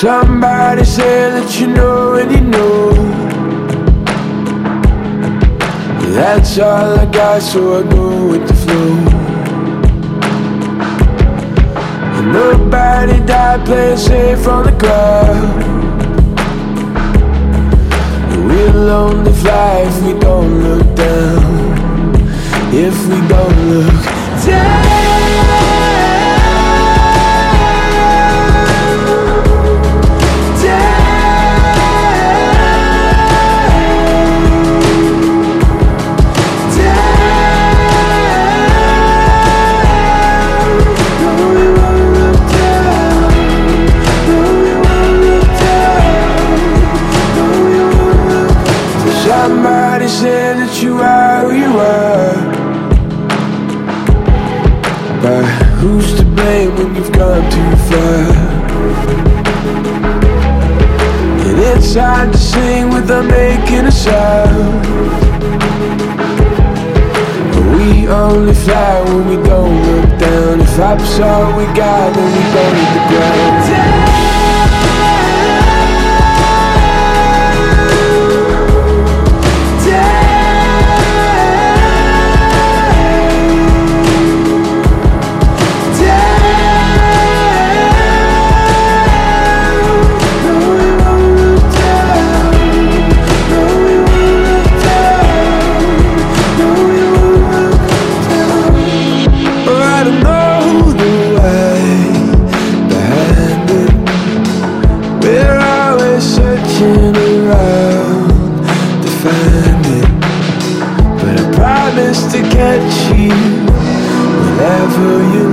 Somebody said that you know and you know. That's all I got, so I go with the flow. And nobody died playing safe from the crowd. We'll only fly if we don't look down. If we don't look down. You are who you are. But who's to blame when you've gone too far? And it's hard to sing without making a sound. But we only fly when we don't look down. If up's all we got, then we go to the ground for you.